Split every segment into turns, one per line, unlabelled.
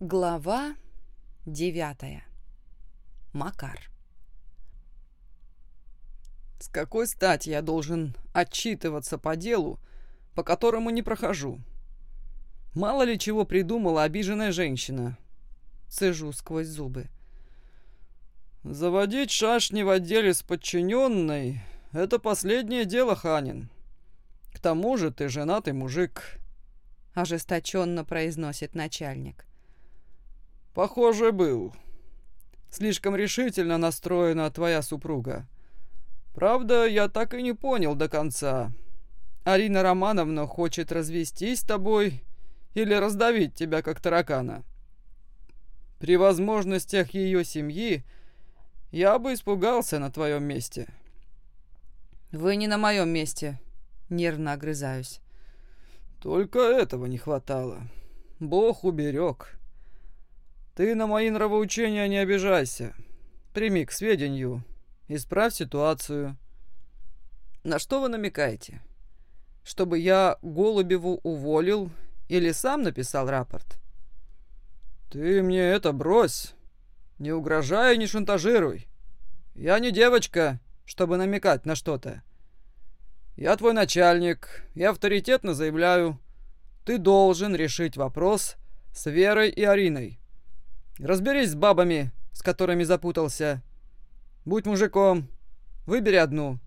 Глава девятая. Макар.
С какой стати я должен отчитываться по делу, по которому не прохожу? Мало ли чего придумала обиженная женщина.
Цежу сквозь зубы.
Заводить шашни в отделе с подчиненной — это последнее дело, Ханин. К тому же ты женатый мужик.
Ожесточенно произносит начальник.
Похоже, был. Слишком решительно настроена твоя супруга. Правда, я так и не понял до конца. Арина Романовна хочет развестись с тобой или раздавить тебя, как таракана. При возможностях ее семьи я бы испугался на твоем месте.
Вы не на моем месте, нервно огрызаюсь.
Только этого не хватало. Бог уберег. Ты на мои нравоучения не обижайся. Прими к сведению. Исправь ситуацию. На что вы намекаете? Чтобы я Голубеву уволил или сам написал рапорт? Ты мне это брось. Не угрожай и не шантажируй. Я не девочка, чтобы намекать на что-то. Я твой начальник, я авторитетно заявляю, ты должен решить вопрос с Верой и Ариной. Разберись с бабами, с которыми запутался. Будь мужиком. Выбери одну.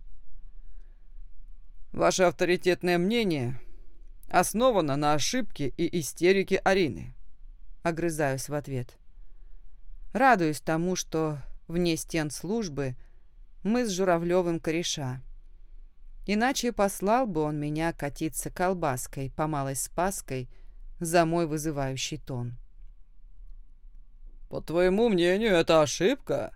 Ваше авторитетное мнение основано на ошибке и истерике Арины.
Огрызаюсь в ответ. Радуюсь тому, что вне стен службы мы с Журавлевым кореша. Иначе послал бы он меня катиться колбаской по малой спаской за мой вызывающий тон.
«По твоему мнению, это ошибка?»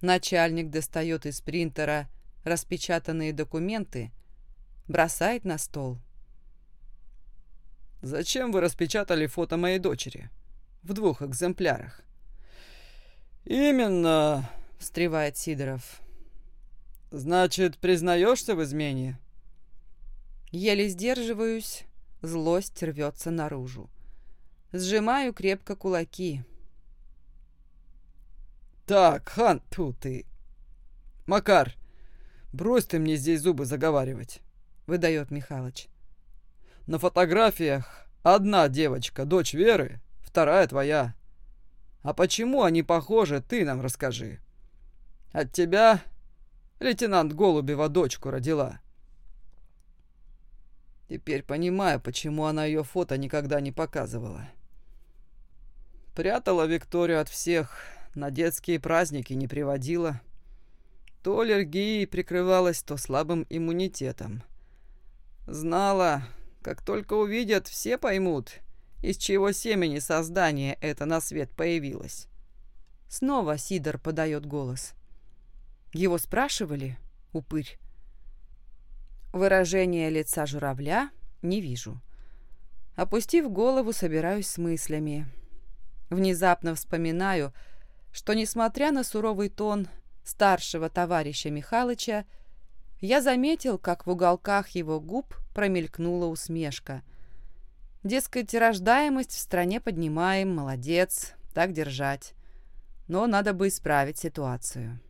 Начальник достает из принтера распечатанные документы, бросает на стол.
«Зачем вы распечатали фото моей дочери? В двух экземплярах?» «Именно», — встревает Сидоров. «Значит, признаешься в измене?»
Еле сдерживаюсь, злость рвется наружу. Сжимаю крепко кулаки.
Так, хан, ту ты. Макар, брось ты мне здесь зубы заговаривать, выдает Михалыч. На фотографиях одна девочка, дочь Веры, вторая твоя. А почему они похожи, ты нам расскажи. От тебя лейтенант Голубева дочку родила. Теперь понимаю, почему она ее фото никогда не показывала. Прятала Викторию от всех, на детские праздники не приводила. То аллергией прикрывалась, то слабым иммунитетом. Знала, как только увидят, все поймут, из чего семени создания это на свет появилось.
Снова Сидор подает голос. Его спрашивали, упырь. Выражение лица журавля не вижу. Опустив голову, собираюсь с мыслями. Внезапно вспоминаю, что, несмотря на суровый тон старшего товарища Михалыча, я заметил, как в уголках его губ промелькнула усмешка. Дескать, рождаемость в стране поднимаем, молодец, так держать. Но надо бы исправить ситуацию.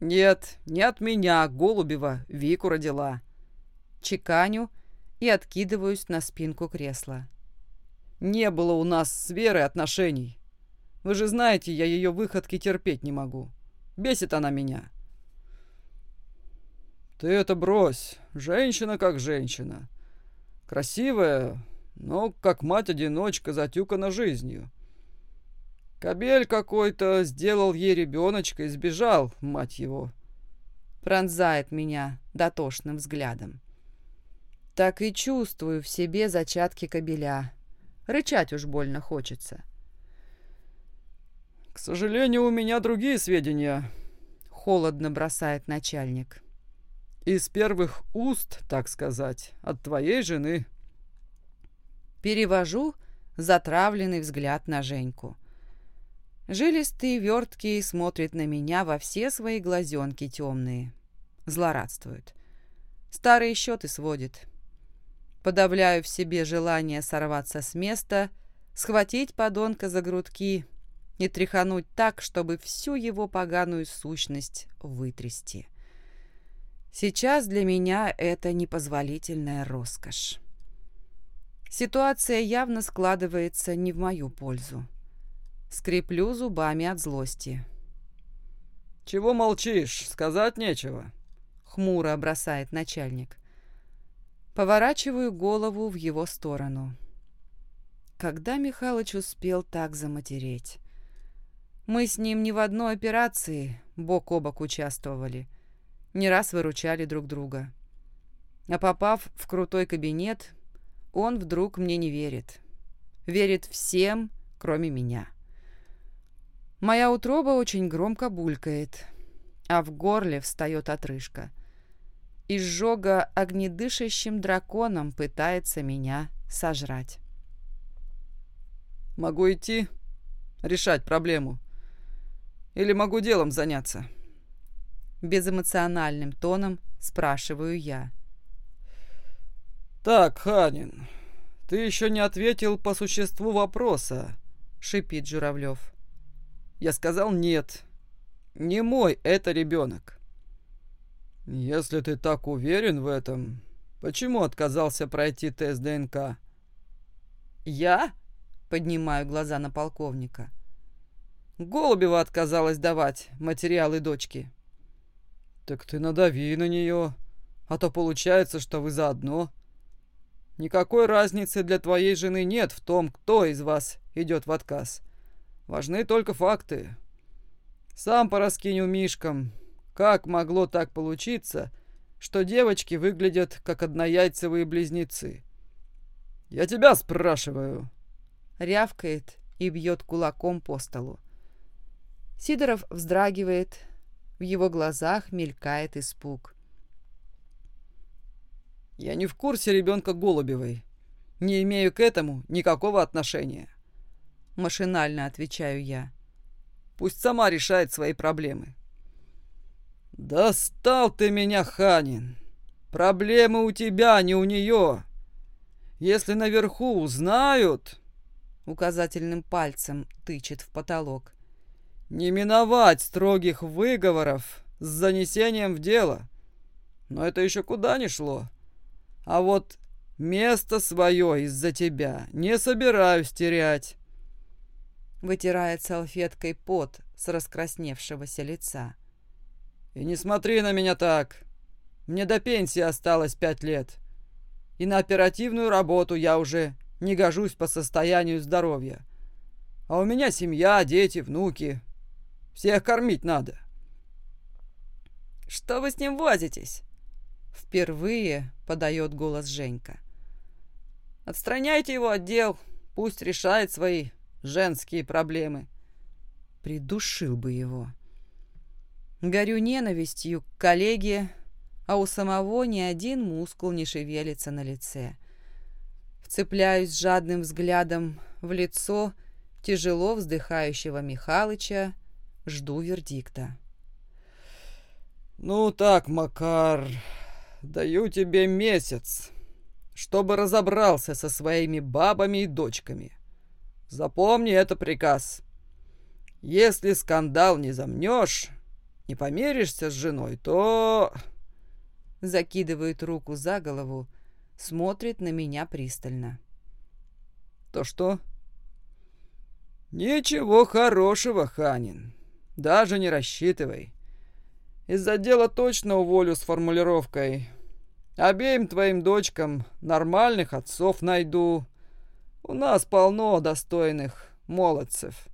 «Нет, не от меня, Голубева, Вику родила».
Чеканю и откидываюсь на спинку кресла.
«Не было у нас с Верой отношений. Вы же знаете, я ее выходки терпеть не могу. Бесит она меня. Ты это брось. Женщина как женщина. Красивая, но как мать-одиночка затюкана жизнью. Кобель какой-то сделал ей ребеночка и сбежал, мать его.
Пронзает меня дотошным взглядом. Так и чувствую в себе зачатки кобеля. Рычать уж больно хочется.
«К сожалению, у меня другие сведения», — холодно бросает начальник. «Из первых уст, так сказать, от твоей жены».
Перевожу затравленный взгляд на Женьку. Жилистый верткий смотрит на меня во все свои глазенки темные. Злорадствует. Старые счеты сводит. Подавляю в себе желание сорваться с места, схватить подонка за грудки и тряхануть так, чтобы всю его поганую сущность вытрясти. Сейчас для меня это непозволительная роскошь. Ситуация явно складывается не в мою пользу. Скреплю зубами от злости.
«Чего молчишь? Сказать нечего», —
хмуро бросает начальник. Поворачиваю голову в его сторону. Когда Михалыч успел так заматереть? Мы с ним ни в одной операции бок о бок участвовали, не раз выручали друг друга. А попав в крутой кабинет, он вдруг мне не верит. Верит всем, кроме меня. Моя утроба очень громко булькает, а в горле встает отрыжка. Изжога огнедышащим драконом пытается меня сожрать.
«Могу идти? Решать проблему? Или могу делом заняться?»
Безэмоциональным тоном спрашиваю я.
«Так, Ханин, ты еще не ответил по существу вопроса», — шипит Журавлев. Я сказал нет. Не мой это ребенок. Если ты так уверен в этом, почему отказался пройти тест ДНК?
Я? Поднимаю глаза на полковника. Голубева отказалась давать материалы дочки.
Так ты надави на нее, а то получается, что вы заодно. Никакой разницы для твоей жены нет в том, кто из вас идет в отказ. Важны только факты. Сам пораскинь мишкам, как могло так получиться, что девочки выглядят как однояйцевые близнецы. Я тебя спрашиваю.
Рявкает и бьет кулаком по столу. Сидоров вздрагивает, в его глазах мелькает испуг.
Я не в курсе ребенка Голубевой. Не имею к этому никакого отношения.
Машинально отвечаю я.
Пусть сама решает свои проблемы. «Достал ты меня, Ханин! Проблемы у тебя, а не у нее! Если наверху узнают...»
Указательным пальцем тычет в потолок.
«Не миновать строгих выговоров с занесением в дело. Но это еще куда ни шло. А вот место свое из-за тебя не собираюсь терять
вытирает салфеткой пот с раскрасневшегося лица.
«И не смотри на меня так. Мне до пенсии осталось пять лет. И на оперативную работу я уже не гожусь по состоянию здоровья. А у меня семья, дети, внуки. Всех кормить надо».
«Что вы с ним возитесь?» Впервые подает голос Женька. «Отстраняйте его от дел, пусть решает свои женские проблемы. Придушил бы его. Горю ненавистью к коллеге, а у самого ни один мускул не шевелится на лице. Вцепляюсь жадным взглядом в лицо тяжело вздыхающего Михалыча, жду вердикта.
«Ну так, Макар, даю тебе месяц, чтобы разобрался со своими бабами и дочками. Запомни это приказ. Если скандал не замнешь, не помиришься с женой, то...»
Закидывает руку за голову, смотрит на меня пристально.
«То что?» «Ничего хорошего, Ханин. Даже не рассчитывай. Из-за дела точно уволю с формулировкой. Обеим твоим дочкам нормальных отцов найду. У нас полно достойных молодцев.